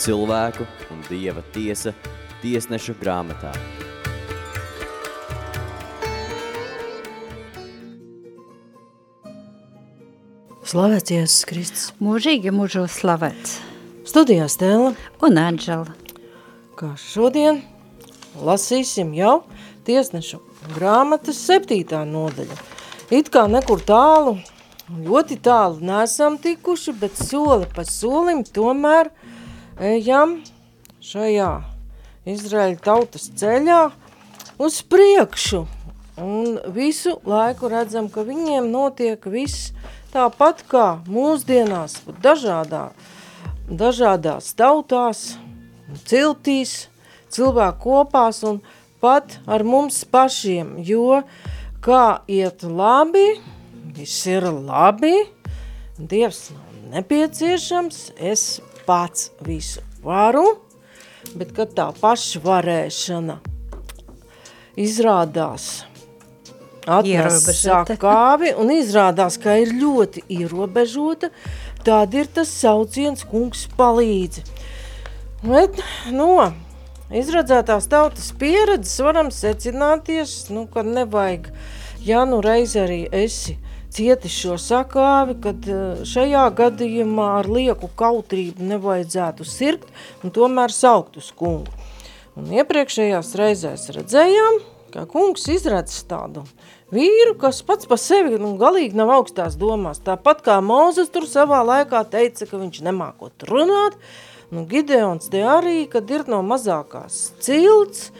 cilvēku un Dieva tiesa tiesnešu grāmatā. Slavēts Jēzus Kristus. Mūžīgi mūžos slavēts. Studijā Stēla. Un Anžela. Kā šodien lasīsim jau tiesnešu grāmatas septītā nodaļa. It kā nekur tālu, ļoti tālu nesam tikuši, bet soli pa solim tomēr ejam šajā Izraēļa tautas ceļā uz priekšu. Un visu laiku redzam, ka viņiem notiek viss tāpat kā mūsdienās, dažādā, dažādās tautās, ciltīs, cilvēku kopās un pat ar mums pašiem, jo kā iet labi, viss ir labi, Dievs nav nepieciešams, es pats visu varu, bet kad tā pašvarēšana izrādās atnes sakāvi un izrādās, ka ir ļoti ierobežota, tad ir tas sauciens kungs palīdzi. Bet, no izradzētās tautas pieredzes varam secināties, nu, ka nevajag, ja nu reiz arī esi cieti šo sakāvi, kad šajā gadījumā ar lieku kautrību nevajadzētu sirgt un tomēr saukt uz kungu. Un iepriekšējās reizēs redzējām, ka kungs izredz tādu vīru, kas pats pa sevi nu, galīgi nav augstās domās. Tāpat kā Mūzes tur savā laikā teica, ka viņš nemākot runāt, nu Gideons te arī, kad ir no mazākās cilts,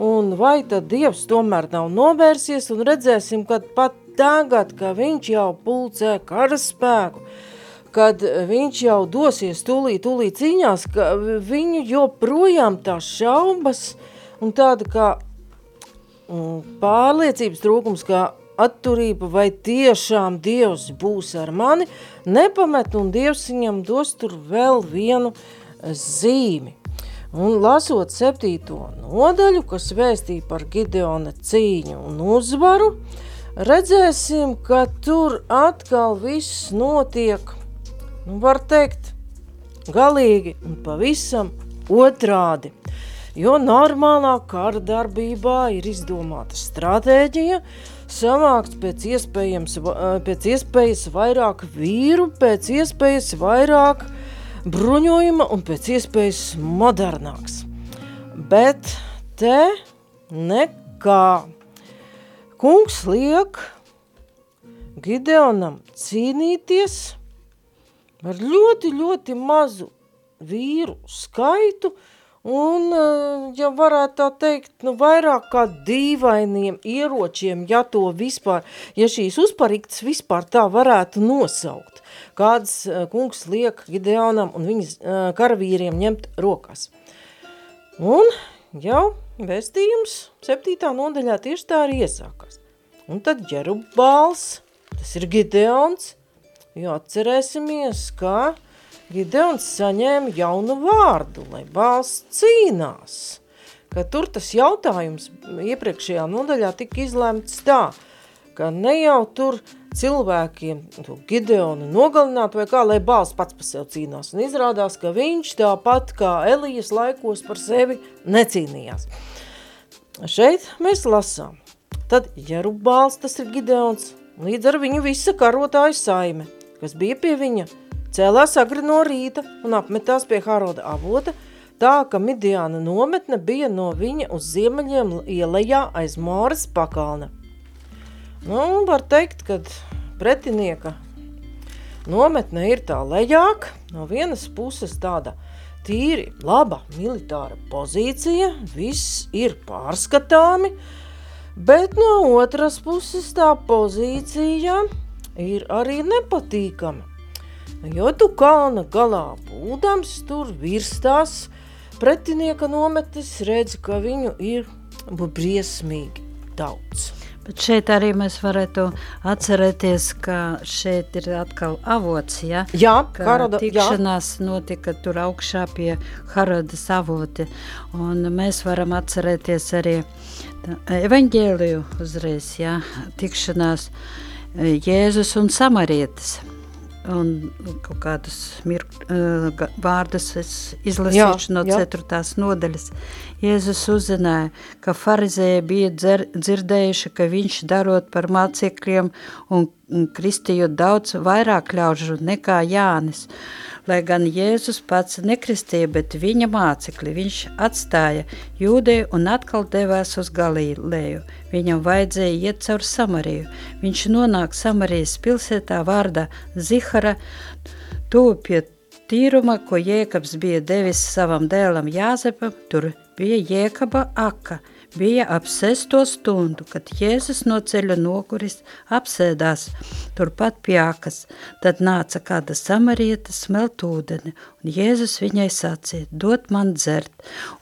un vai tad Dievs tomēr nav novērsies, un redzēsim, kad pat tagad, ka viņš jau pulcē karaspēku, kad viņš jau dosies tūlīt, tūlīt cīņās, ka viņu joprojām tās šaubas un tāda kā pārliecības trūkums, ka atturība vai tiešām Dievs būs ar mani, nepamet un Dievs viņam dos tur vēl vienu zīmi. Un lasot septīto nodaļu, kas vēstīja par Gideona cīņu un uzvaru, redzēsim, ka tur atkal viss notiek, nu var teikt, galīgi un pavisam otrādi. Jo normālā kara darbībā ir izdomāta stratēģija, savākt pēc, pēc iespējas vairāk vīru, pēc iespējas vairāk bruņojuma un pēc iespējas modernāks. Bet te nekā. Kungs liek Gideonam cīnīties ar ļoti, ļoti mazu vīru skaitu, Un, ja varētu tā teikt, nu, vairāk kā dīvainiem ieročiem, ja to vispār, ja šīs uzpariktas vispār tā varētu nosaukt, kāds kungs liek Gideonam un viņas karavīriem ņemt rokās. Un jau vēstījums septītā nodaļā tieši tā arī iesākās. Un tad Jerubāls, tas ir Gideons, jo atcerēsimies, ka Gideons saņēma jaunu vārdu, lai valsts cīnās. Ka tur tas jautājums iepriekšējā nodaļā tika izlēmts tā, ka ne jau tur cilvēkiem to Gideonu nogalināt vai kā, lai bāls pats par sevi cīnās. Un izrādās, ka viņš tāpat kā Elijas laikos par sevi necīnījās. Šeit mēs lasām. Tad Jerubāls, tas ir Gideons, līdz ar viņu visa karotāju saime, kas bija pie viņa – Cēlās agri no rīta un apmetās pie Haroda avota, tā ka Midiāna nometne bija no viņa uz ziemeļiem ielejā aiz Māras pakalna. Nu, var teikt, ka pretinieka nometne ir tā lejāk, no vienas puses tāda tīri laba militāra pozīcija, viss ir pārskatāmi, bet no otras puses tā pozīcija ir arī nepatīkama. Jo tu kalna galā būdams tur virstās pretinieka nometes, redzi, ka viņu ir briesmīgi daudz. Bet šeit arī mēs varētu atcerēties, ka šeit ir atkal avots, ja? Jā, ka Haroda, tikšanās jā. notika tur augšā pie Harodas avoti. Un mēs varam atcerēties arī evaņģēliju uzreiz, ja? tikšanās Jēzus un Samarietis un kaut kādus mir, uh, vārdus es izlasīšu jā, no jā. ceturtās nodaļas. Jēzus uzzināja, ka farizēji bija dzer, dzirdējuši, ka viņš darot par māciekļiem un, un kristījot daudz vairāk ļaužu nekā Jānis. Uh, Lai gan Jēzus pats nekristīja, bet viņa mācekļi viņš atstāja jūdeju un atkal devās uz Galīlēju. Viņam vajadzēja iet caur Samariju. Viņš nonāk Samarijas pilsētā vārdā Zihara, tuvu pie tīruma, ko Jēkabs bija devis savam dēlam Jāzepam, tur bija Jēkaba aka – Bija ap sesto stundu, kad Jēzus no ceļa noguris apsēdās turpat pie akas. Tad nāca kāda samarieta smelt ūdeni, un Jēzus viņai sacīja, dot man dzert.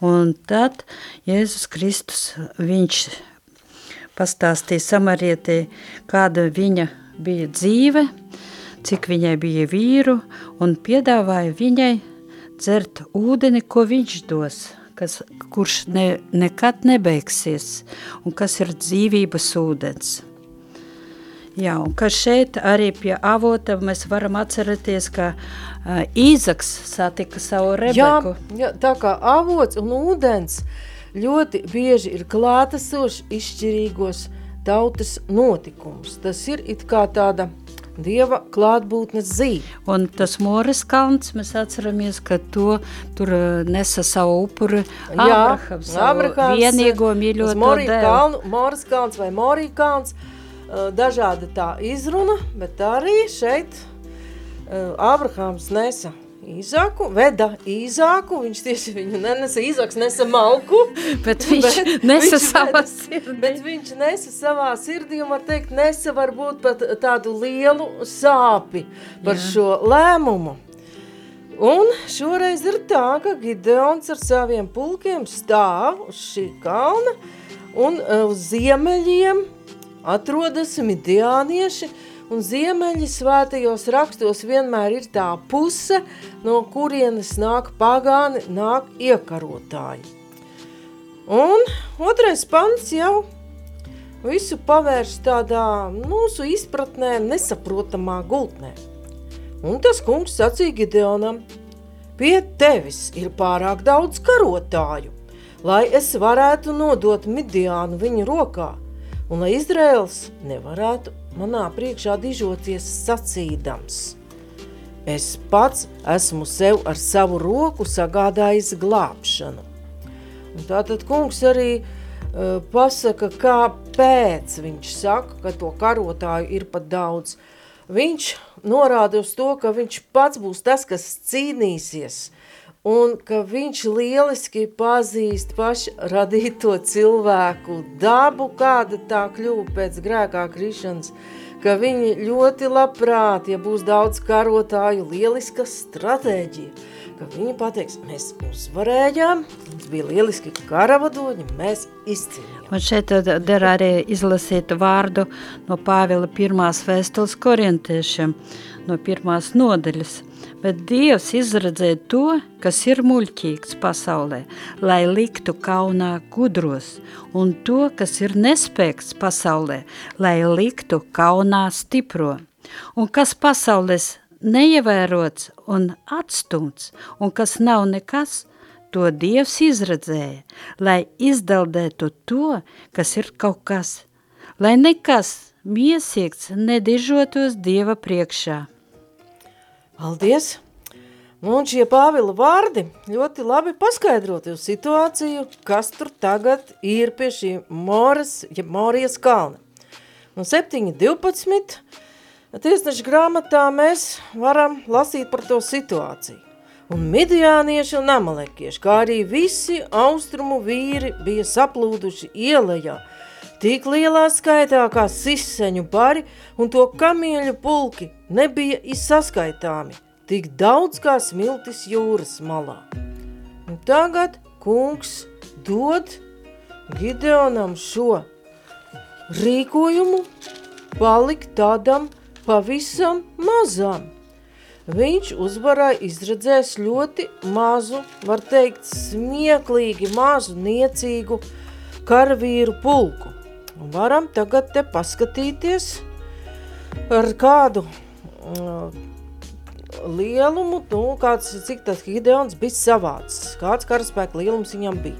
Un tad Jēzus Kristus, viņš pastāstīja samarietē, kāda viņa bija dzīve, cik viņai bija vīru, un piedāvāja viņai dzert ūdeni, ko viņš dos – kas, kurš ne, nekad nebeigsies un kas ir dzīvības ūdens. Jā, un ka šeit arī pie avota mēs varam atcerēties, ka uh, Īzaks satika savu Rebeku. Jā, jā, tā kā avots un ūdens ļoti bieži ir klātesoši izšķirīgos tautas notikumus. Tas ir it kā tāda Dieva klātbūtnes zīme. Un tas Moras kalns, mēs atceramies, ka to tur uh, nesa savu upuri Abrahams, Abrahams vienīgo mīļoto dēlu. Moras kalns vai Morija kalns, uh, dažāda tā izruna, bet arī šeit uh, Abrahams nesa Īzāku, veda īzāku, viņš tieši viņu nenesa, īzāks nesa malku. Bet viņš bet nesa viņš savā sirdī. Bet viņš nesa savā sirdī un var teikt, nesa varbūt pat tādu lielu sāpi par Jā. šo lēmumu. Un šoreiz ir tā, ka Gideons ar saviem pulkiem stāv uz šī kalna un e, uz ziemeļiem atrodas midiānieši, un ziemeļi svētajos rakstos vienmēr ir tā puse, no kurienes nāk pagāni, nāk iekarotāji. Un otrais pants jau visu pavērš tādā mūsu izpratnē nesaprotamā gultnē. Un tas kungs sacīja Gideonam, pie tevis ir pārāk daudz karotāju, lai es varētu nodot Midiānu viņu rokā, un lai Izraels nevarētu manā priekšā dižoties sacīdams. Es pats esmu sev ar savu roku sagādājis glābšanu. Un tātad kungs arī uh, pasaka, kāpēc viņš saka, ka to karotāju ir pat daudz. Viņš norāda uz to, ka viņš pats būs tas, kas cīnīsies – un ka viņš lieliski pazīst pašu radīto cilvēku dabu, kāda tā kļuva pēc grēkā krišanas, ka viņi ļoti labprāt, ja būs daudz karotāju, lieliska stratēģija, ka viņi pateiks, mēs uzvarējām, mums bija lieliski karavadoņi, mēs izcīnījām. Un šeit der arī izlasīt vārdu no Pāvila pirmās vēstules korintiešiem, no pirmās nodaļas – bet Dievs izredzēja to, kas ir muļķīgs pasaulē, lai liktu kaunā gudros, un to, kas ir nespēks pasaulē, lai liktu kaunā stipro, un kas pasaulēs neievērots un atstumts, un kas nav nekas, to Dievs izredzēja, lai izdeldētu to, kas ir kaut kas, lai nekas miesīgs nedižotos Dieva priekšā. Paldies! Un šie Pāvila vārdi ļoti labi paskaidro tev situāciju, kas tur tagad ir pie šī Moras, ja Morijas kalna. Un 7.12. tiesneša grāmatā mēs varam lasīt par to situāciju. Un midiānieši un amalekieši, kā arī visi austrumu vīri bija saplūduši ielajā, tik lielā skaitā kā siseņu bari un to kamieļu pulki nebija izsaskaitāmi, tik daudz kā smiltis jūras malā. Un tagad kungs dod Gideonam šo rīkojumu palikt tādam pavisam mazam. Viņš uzvarēja izredzēs ļoti mazu, var teikt, smieklīgi mazu, niecīgu karavīru pulku. Un varam tagad te paskatīties ar kādu lielumu, nu, kāds, cik tas Gideons bija savāds, kāds karaspēka lielums viņam bija.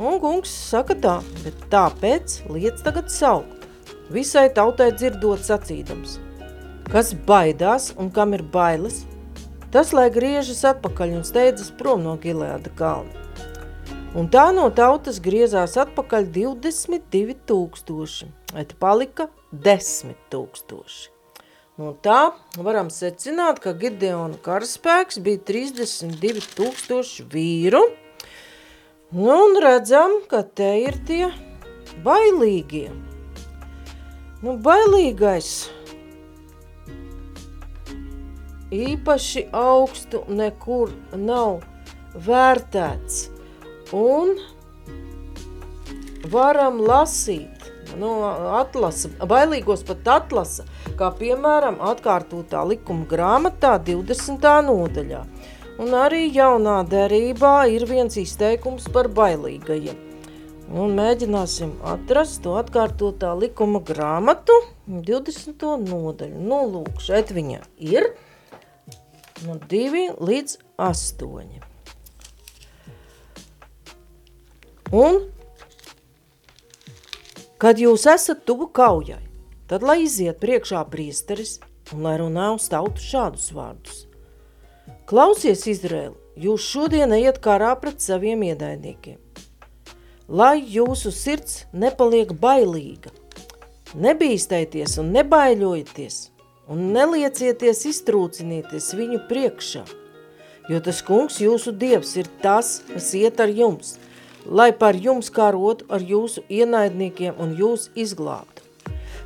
Un kungs saka tā, bet tāpēc liec tagad saukt, visai tautai dzirdot sacīdams. Kas baidās un kam ir bailes, tas lai griežas atpakaļ un steidzas prom no Gileāda kalna. Un tā no tautas griezās atpakaļ 22 tūkstoši, et palika 10 tūkstoši. No tā varam secināt, ka Gideona karaspēks bija 32 tūkstoši vīru, nu, un redzam, ka te ir tie bailīgie. Nu, bailīgais. Īpaši augstu nekur nav vērtēts, un varam lasīt, nu, atlasa, bailīgos pat atlasa, kā piemēram atkārtotā likuma grāmatā 20. nodaļā. Un arī jaunā derībā ir viens izteikums par bailīgajiem. Un mēģināsim atrast to atkārtotā likuma grāmatu 20. nodaļu. Nu, lūk, šeit viņa ir no 2 līdz 8. Un Kad jūs esat tuvu kaujai, tad lai iziet priekšā priesteris un lai runā uz tautu šādus vārdus. Klausies, Izraēl, jūs šodien ejat karā pret saviem ienaidniekiem. Lai jūsu sirds nepaliek bailīga, nebīstaities un nebaiļojieties, un neliecieties iztrūcinieties viņu priekšā, jo tas kungs jūsu dievs ir tas, kas iet ar jums – lai par jums karotu ar jūsu ienaidniekiem un jūs izglābtu.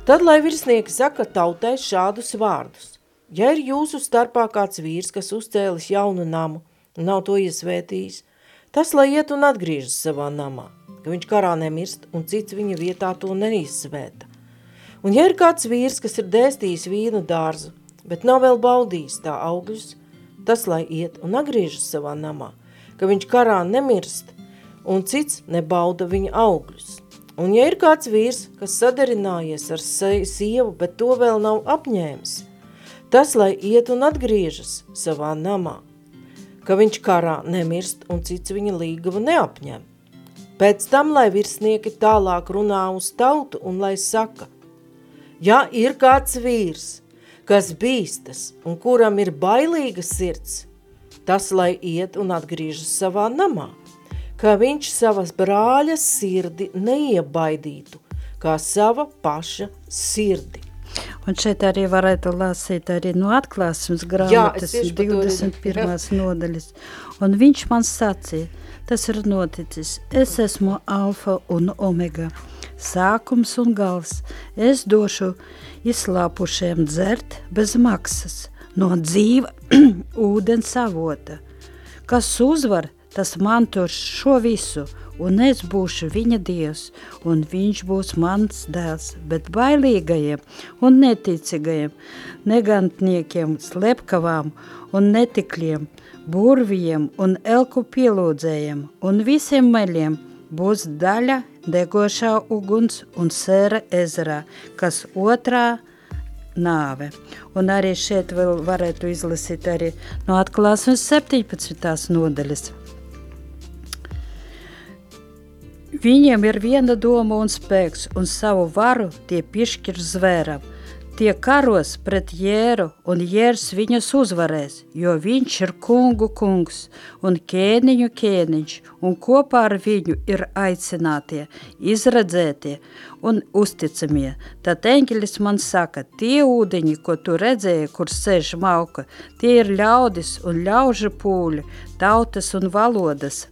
Tad, lai virsnieki saka tautai šādus vārdus. Ja ir jūsu starpā kāds vīrs, kas uzcēlis jaunu namu un nav to iesvētījis, tas lai iet un atgriežas savā namā, ka viņš karā nemirst un cits viņa vietā to neizsvēta. Un ja ir kāds vīrs, kas ir dēstījis vīnu dārzu, bet nav vēl baudījis tā augļus, tas lai iet un atgriežas savā namā, ka viņš karā nemirst un cits nebauda viņa augļus. Un ja ir kāds vīrs, kas sadarinājies ar sievu, bet to vēl nav apņēmis, tas lai iet un atgriežas savā namā, ka viņš karā nemirst un cits viņa līgava neapņem. Pēc tam, lai virsnieki tālāk runā uz tautu un lai saka, ja ir kāds vīrs, kas bīstas un kuram ir bailīga sirds, tas lai iet un atgriežas savā namā – ka viņš savas brāļa sirdi neiebaidītu, kā sava paša sirdi. Un šeit arī varētu lasīt arī no atklāsmes grāmatas Jā, 21. nodaļas. Un viņš man sacīja, tas ir noticis, es esmu alfa un omega, sākums un gals. Es došu izslāpušiem dzert bez maksas no dzīva ūdens avota. Kas uzvar, tas mantos šo visu, un es būšu viņa dievs, un viņš būs mans dēls, bet bailīgajiem un neticīgajiem, negantniekiem, slepkavām un netikļiem, burviem un elku pielūdzējiem un visiem meļiem būs daļa degošā uguns un sēra ezerā, kas otrā nāve. Un arī šeit vēl varētu izlasīt arī no atklāsmes 17. nodaļas. Viņiem ir viena doma un spēks, un savu varu tie piešķir zvēram. Tie karos pret jēru, un jērs viņus uzvarēs, jo viņš ir kungu kungs un ķēniņu ķēniņš, un kopā ar viņu ir aicinātie, izredzētie un uzticamie. Tad eņģelis man saka, tie ūdeņi, ko tu redzēji, kur sēž mauka, tie ir ļaudis un ļaužu pūļi, tautas un valodas,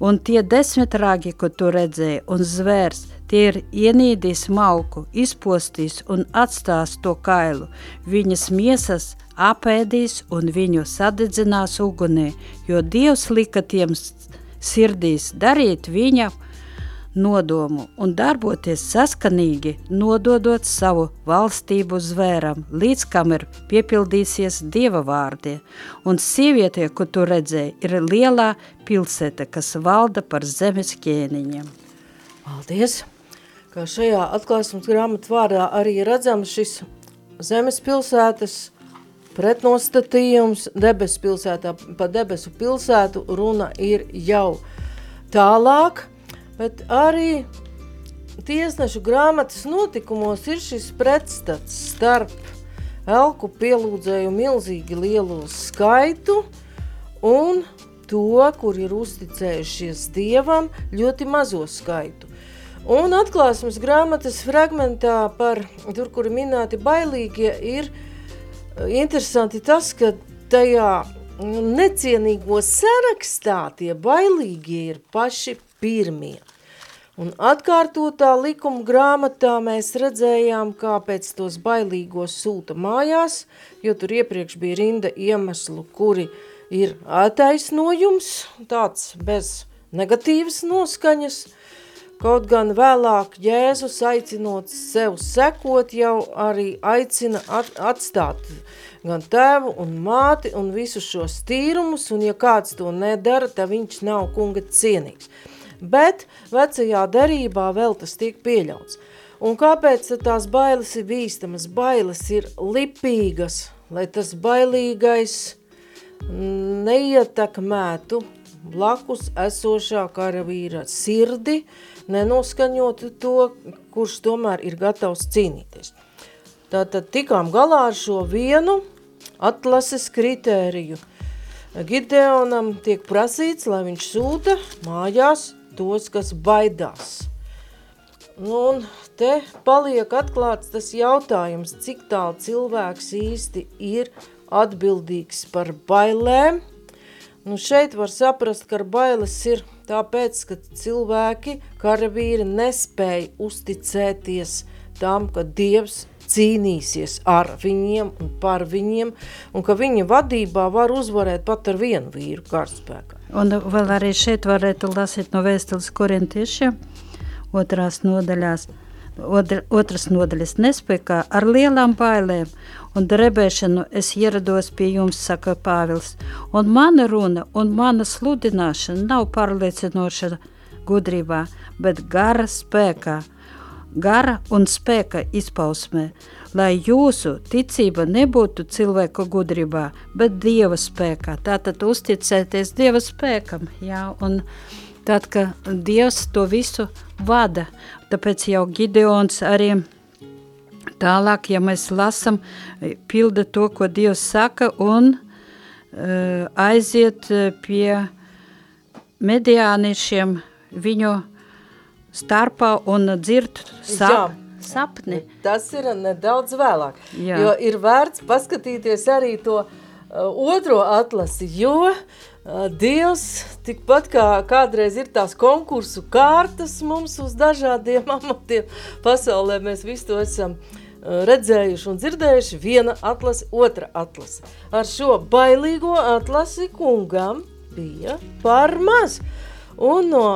un tie desmit ragi, ko tu redzēji, un zvērs, tie ir ienīdīs malku, izpostīs un atstās to kailu, viņas miesas apēdīs un viņu sadedzinās ugunī, jo Dievs lika tiem sirdīs darīt viņa nodomu un darboties saskanīgi, nododot savu valstību zvēram, līdz kam ir piepildīsies dieva vārdie. Un sievietē, ko tu redzēji, ir lielā pilsēta, kas valda par zemes ķēniņiem. Paldies! Kā šajā atklāsmes grāmatu vārdā arī redzams šis zemes pilsētas pretnostatījums debesu pilsētā, pa debesu pilsētu runa ir jau tālāk, bet arī tiesnešu grāmatas notikumos ir šis pretstats starp elku pielūdzēju milzīgi lielo skaitu un to, kur ir uzticējušies dievam, ļoti mazo skaitu. Un atklāsmes grāmatas fragmentā par, tur, kur minēti bailīgie, ir eh, interesanti tas, ka tajā necienīgo sarakstā tie bailīgie ir paši pirmie. Un atkārtotā likuma grāmatā mēs redzējām, kāpēc tos bailīgos sūta mājās, jo tur iepriekš bija rinda iemeslu, kuri ir attaisnojums, tāds bez negatīvas noskaņas, kaut gan vēlāk Jēzus aicinot sev sekot, jau arī aicina at atstāt gan tēvu un māti un visus šos tīrumus, un ja kāds to nedara, tad viņš nav kunga cienīgs bet vecajā derībā vēl tas tiek pieļauts. Un kāpēc tās bailes ir bīstamas? Bailes ir lipīgas, lai tas bailīgais neietekmētu blakus esošā karavīra sirdi, nenoskaņotu to, kurš tomēr ir gatavs cīnīties. Tātad tikām galā ar šo vienu atlases kritēriju. Gideonam tiek prasīts, lai viņš sūta mājās tos, kas baidās. Nu, un te paliek atklāts tas jautājums, cik tālu cilvēks īsti ir atbildīgs par bailēm. Nu, šeit var saprast, ka bailes ir tāpēc, ka cilvēki, karavīri nespēja uzticēties tam, ka Dievs cīnīsies ar viņiem un par viņiem, un ka viņa vadībā var uzvarēt pat ar vienu vīru kārtspēkā. Un vēl arī šeit varētu lasīt no vēstules korintiešiem, otrās nodaļās, Otra, otras nodaļas. Nespēkā ar lielām bailēm un drebēšanu es ierados pie jums, saka Pāvils, un mana runa un mana sludināšana nav pārliecinoša gudrībā, bet gara spēkā – gara un spēka izpausmē, lai jūsu ticība nebūtu cilvēka gudrībā, bet Dieva spēkā. Tātad uzticēties Dieva spēkam, jā, un tad, ka Dievs to visu vada, tāpēc jau Gideons arī tālāk, ja mēs lasam, pilda to, ko Dievs saka, un uh, aiziet pie mediāniešiem viņu starpā un dzird sap, sapni. Tas ir nedaudz vēlāk, Jā. jo ir vērts paskatīties arī to uh, otro atlasi, jo uh, Dievs, tikpat kā kādreiz ir tās konkursu kārtas mums uz dažādiem amatiem pasaulē, mēs visu to esam uh, redzējuši un dzirdējuši, viena atlase, otra atlase. Ar šo bailīgo atlasi kungam bija par maz. Un no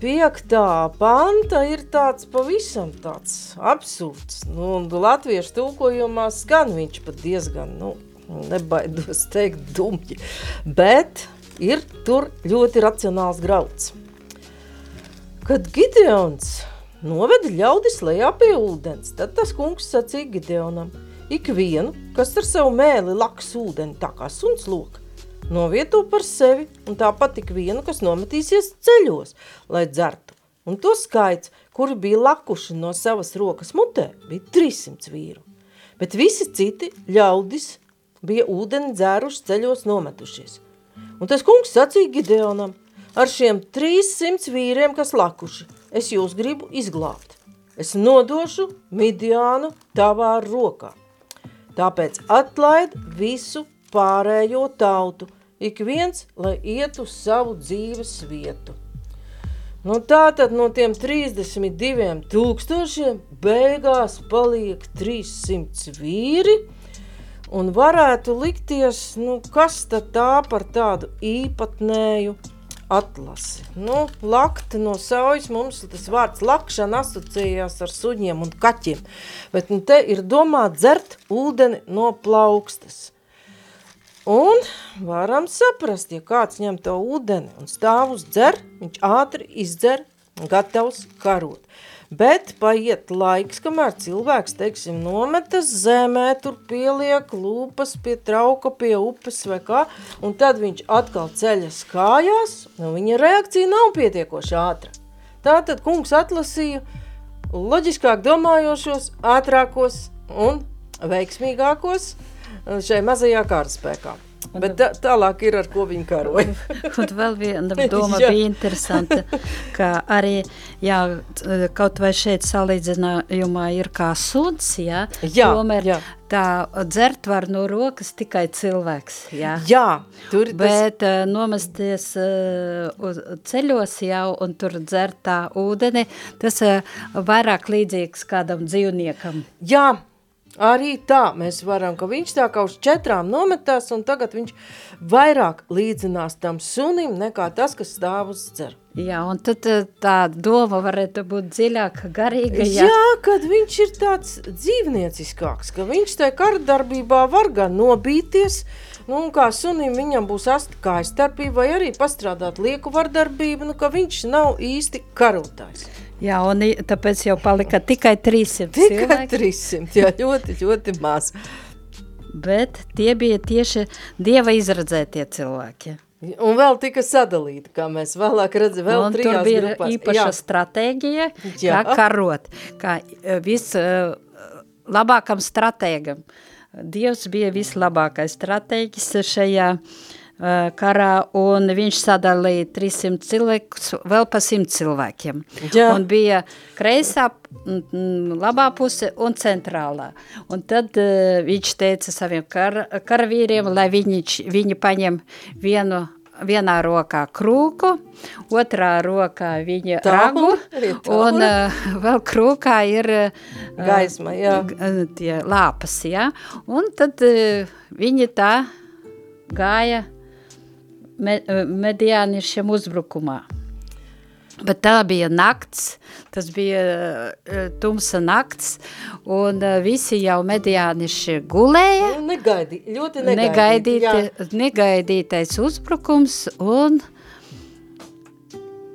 piektā panta ir tāds pavisam tāds absurds. Nu, un latviešu tulkojumā skan viņš pat diezgan, nu, nebaidos teikt dumji, bet ir tur ļoti racionāls grauds. Kad Gideons noveda ļaudis lejā pie ūdens, tad tas kungs sacīja Gideonam, ikvienu, kas ar savu mēli laks ūdeni tā kā suns loka, novieto par sevi un tāpat tik vienu, kas nometīsies ceļos, lai dzertu. Un to skaits, kuri bija lakuši no savas rokas mutē, bija 300 vīru. Bet visi citi ļaudis bija ūdeni dzēruši ceļos nometušies. Un tas kungs sacīja Gideonam, ar šiem 300 vīriem, kas lakuši, es jūs gribu izglābt. Es nodošu Midiānu tavā rokā. Tāpēc atlaid visu pārējo tautu, ik viens, lai iet uz savu dzīves vietu. Nu tā tad no tiem 32 tūkstošiem beigās paliek 300 vīri, un varētu likties, nu kas tad tā par tādu īpatnēju atlasi. Nu, lakta no saujas mums tas vārds lakšana asociējās ar suņiem un kaķiem, bet nu, te ir domā dzert ūdeni no plaukstas. Un varam saprast, ja kāds ņem to ūdeni un stāv uz dzer, viņš ātri izdzer gatavs karot. Bet paiet laiks, kamēr cilvēks, teiksim, nometas zemē, tur pieliek lūpas pie trauka, pie upes vai kā, un tad viņš atkal ceļas kājās, un viņa reakcija nav pietiekoši ātra. Tātad kungs atlasīja loģiskāk domājošos, ātrākos un veiksmīgākos šai mazajā kārtspēkā. Bet tā, tālāk ir ar ko viņi karoja. un vēl viena doma bija interesanta, ka arī, jā, kaut vai šeit salīdzinājumā ir kā suds, jā, jā, tomēr jā. tā dzert var no rokas tikai cilvēks, jā. Jā, tur Bet tas... uh, nomesties uh, uz ceļos jau un tur dzert tā ūdeni, tas uh, vairāk līdzīgs kādam dzīvniekam. Jā, Arī tā mēs varam, ka viņš tā kā uz četrām nometās, un tagad viņš vairāk līdzinās tam sunim nekā tas, kas stāv uz dzeru. Jā, un tad eh, tā doma varētu būt dziļāka, garīga. Jā, jā kad viņš ir tāds dzīvnieciskāks, ka viņš tajā kardarbībā var gan nobīties, nu, un kā sunim viņam būs asti kājas starpība, vai arī pastrādāt lieku vardarbību, nu, ka viņš nav īsti karotājs. Jā, un tāpēc jau palika tikai 300 tikai cilvēki. 300, jā, ļoti, ļoti maz. Bet tie bija tieši Dieva izradzētie cilvēki. Un vēl tika sadalīta, kā mēs vēlāk redzam, vēl un tur bija grupās. īpaša jā. stratēģija, jā. kā karot, kā e, viss uh, labākam stratēgam. Dievs bija vislabākais stratēģis šajā uh, karā, un viņš sadalīja 300 cilvēkus vēl pa 100 cilvēkiem. Jā. Un bija kreisā, labā puse un centrālā. Un tad uh, viņš teica saviem kar, karavīriem, lai viņi, viņi paņem vienu vienā rokā krūku, otrā rokā viņa ragu, un uh, vēl krūkā ir uh, gaisma, jā. tie lāpas, jā. Un tad uh, viņi tā gāja eh, mediāniešiem uzbrukumā. Bet tā bija nakts, tas bija uh, tumsa nakts, un uh, visi jau mediāniši gulēja. Nu, negaidī, ļoti negaidīti, negaidīti, negaidītais uzbrukums, un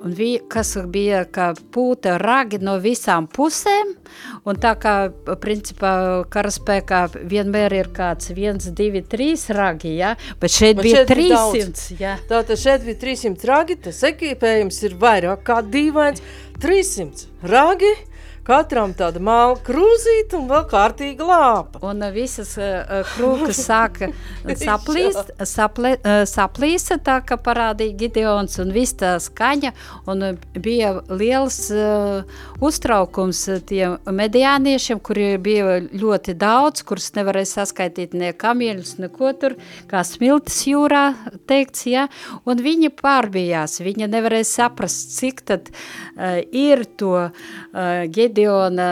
un vi, kas bija kā pūta ragi no visām pusēm, un tā kā, principā, karaspēkā vienmēr ir kāds viens, divi, trīs ragi, ja? bet šeit bet bija šeit 300, ja? Tātad šeit bija 300 ragi, tas ekipējums ir vairāk kā dīvains, 300 ragi, Katram tāda māla krūzīte un vēl kārtīga lāpa. Un visas uh, krūkas sāka saplīst, saple, uh, saplīsa tā, ka parādīja Gideons un viss tā skaņa, un bija liels uh, uztraukums tiem mediāniešiem, kuri bija ļoti daudz, kurus nevarēja saskaitīt ne kamieļus, neko tur, kā smiltis jūrā teikts, ja, un viņi pārbījās, viņi nevarēja saprast, cik tad uh, ir to uh, Gideona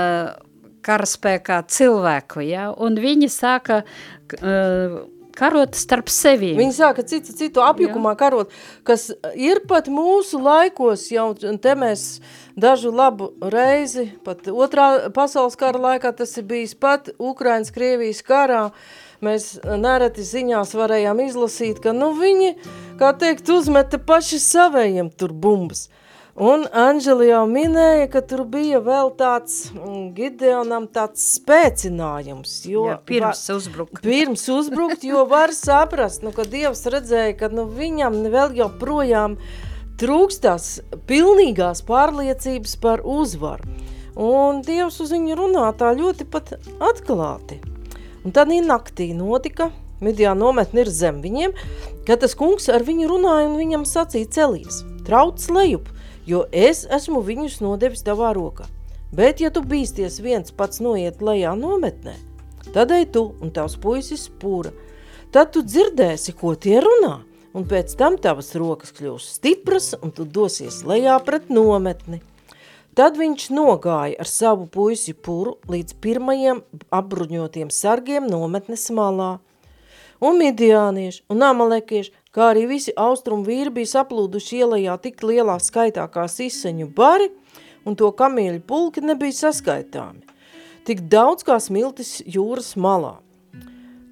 karaspēkā cilvēku, ja? un viņi sāka uh, karot starp sevi. Viņi sāka citu, citu apjukumā Jā. karot, kas ir pat mūsu laikos jau, un te mēs dažu labu reizi, pat otrā pasaules kara laikā tas ir bijis pat Ukrainas Krievijas karā, mēs nereti ziņās varējām izlasīt, ka nu viņi, kā teikt, uzmeta paši savējiem tur bumbas. Un Anžela jau minēja, ka tur bija vēl tāds mm, Gideonam tāds spēcinājums. Jo Jā, pirms var, uzbrukt. Pirms uzbrukt, jo var saprast, nu, ka Dievs redzēja, ka nu, viņam vēl joprojām trūkstās pilnīgās pārliecības par uzvaru. Un Dievs uz viņu runā tā ļoti pat atklāti. Un tad naktī notika, Midijā nometni ir zem viņiem, kad tas kungs ar viņu runāja un viņam sacīja celies, trauc lejup, jo es esmu viņus nodevis tavā rokā. Bet, ja tu bīsties viens pats noiet lejā nometnē, tad ej tu un tavs puisis pūra. Tad tu dzirdēsi, ko tie runā, un pēc tam tavas rokas kļūs stipras, un tu dosies lejā pret nometni. Tad viņš nogāja ar savu puisi puru līdz pirmajiem apbruņotiem sargiem nometnes malā. Un midiānieši un amalekieši kā arī visi austrumu vīri bija saplūduši ielajā tik lielā skaitā kā siseņu bari, un to kamieļu pulki nebija saskaitāmi. Tik daudz kā smiltis jūras malā.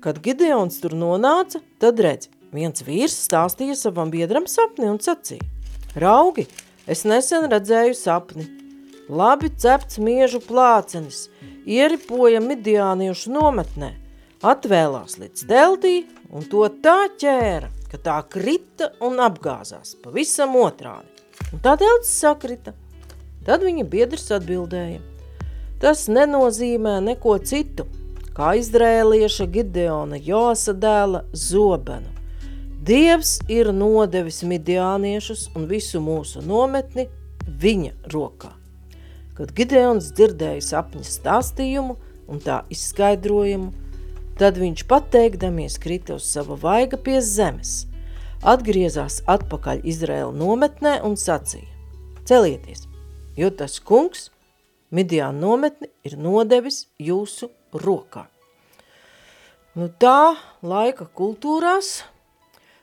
Kad Gideons tur nonāca, tad redz, viens vīrs stāstīja savam biedram sapni un sacīja, Raugi, es nesen redzēju sapni. labi cepts miežu plācenis, ieripoja midiāniešu nometnē, atvēlās līdz deltī un to tā ķēra, ka tā krita un apgāzās pavisam otrādi. Un tā delts sakrita. Tad viņa biedrs atbildēja. Tas nenozīmē neko citu, kā izrēlieša Gideona Josa dēla zobenu. Dievs ir nodevis midiāniešus un visu mūsu nometni viņa rokā. Kad Gideons dzirdēja sapņa stāstījumu un tā izskaidrojumu, tad viņš pateikdamies krita uz sava vaiga pie zemes, atgriezās atpakaļ Izraēla nometnē un sacīja, celieties, jo tas kungs Midiāna nometni ir nodevis jūsu rokā. Nu tā laika kultūrās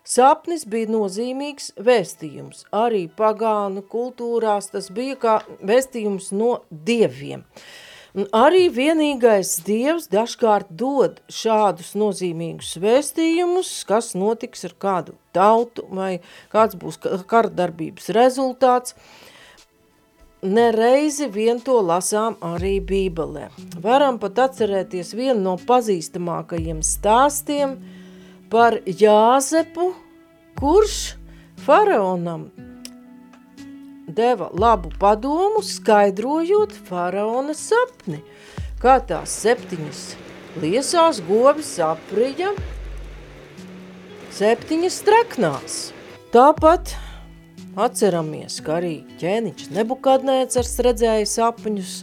sapnis bija nozīmīgs vēstījums. Arī pagānu kultūrās tas bija kā vēstījums no dieviem. Un arī vienīgais dievs dažkārt dod šādus nozīmīgus vēstījumus, kas notiks ar kādu tautu vai kāds būs kardarbības rezultāts. Nereizi vien to lasām arī bībelē. Varam pat atcerēties vienu no pazīstamākajiem stāstiem par Jāzepu, kurš faraonam deva labu padomu, skaidrojot faraona sapni, kā tās septiņas liesās govis aprija, septiņas treknās. Tāpat Atceramies, ka arī ķēniņš Nebukadnēcars redzēja sapņus,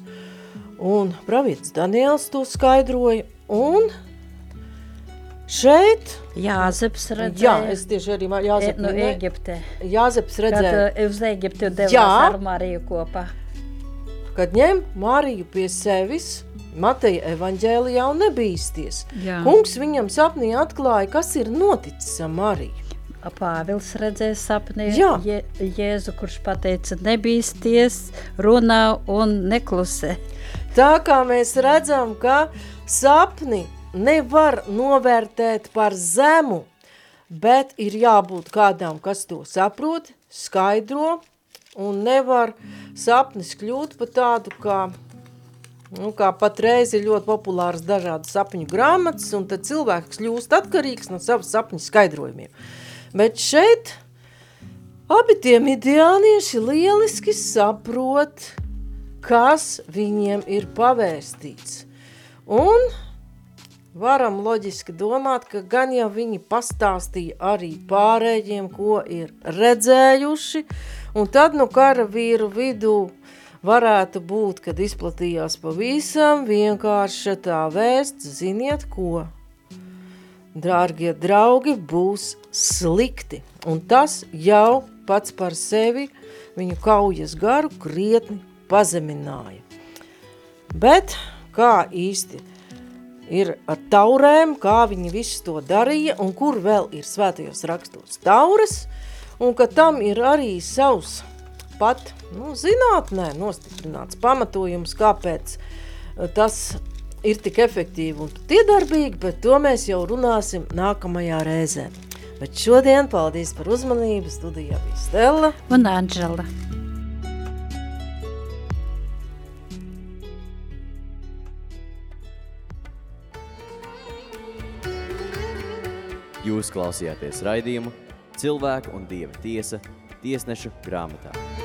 un pravietis Daniels to skaidroja, un šeit... Jāzeps redzēja. Jā, es tieši arī Jāzep, e, no Ēģipte. Jāzeps redzēja. Kad uz Ēģipti devās ar Mariju kopā. Kad ņem Mariju pie sevis, Mateja evaņģēlijā un nebīsties. Jā. Kungs viņam sapnī atklāja, kas ir noticis ar Mariju. Pāvils redzēja sapnī Je, Jēzu, kurš pateica nebīsties, runā un neklusē. Tā kā mēs redzam, ka sapni nevar novērtēt par zemu, bet ir jābūt kādām, kas to saprot, skaidro, un nevar sapnis kļūt par tādu, kā, nu, kā patreiz ir ļoti populāras dažādas sapņu grāmatas, un tad cilvēks kļūst atkarīgs no savas sapņu skaidrojumiem. Bet šeit abi tie midiānieši lieliski saprot, kas viņiem ir pavēstīts. Un varam loģiski domāt, ka gan jau viņi pastāstīja arī pārējiem, ko ir redzējuši, un tad nu kara vīru vidū varētu būt, kad izplatījās pavisam vienkārši tā vēsts, ziniet ko, dārgie draugi, būs slikti. Un tas jau pats par sevi viņu kaujas garu krietni pazemināja. Bet kā īsti ir ar taurēm, kā viņi visu to darīja un kur vēl ir svētajos rakstos tauras, un ka tam ir arī savs pat nu, zinātnē nostiprināts pamatojums, kāpēc tas ir tik efektīvi un iedarbīgi, bet to mēs jau runāsim nākamajā reizē. Bet šodien paldies par uzmanību, studijā bija Stella un Anžela. Jūs klausījāties raidījumu Cilvēku un Dieva tiesa tiesnešu grāmatā.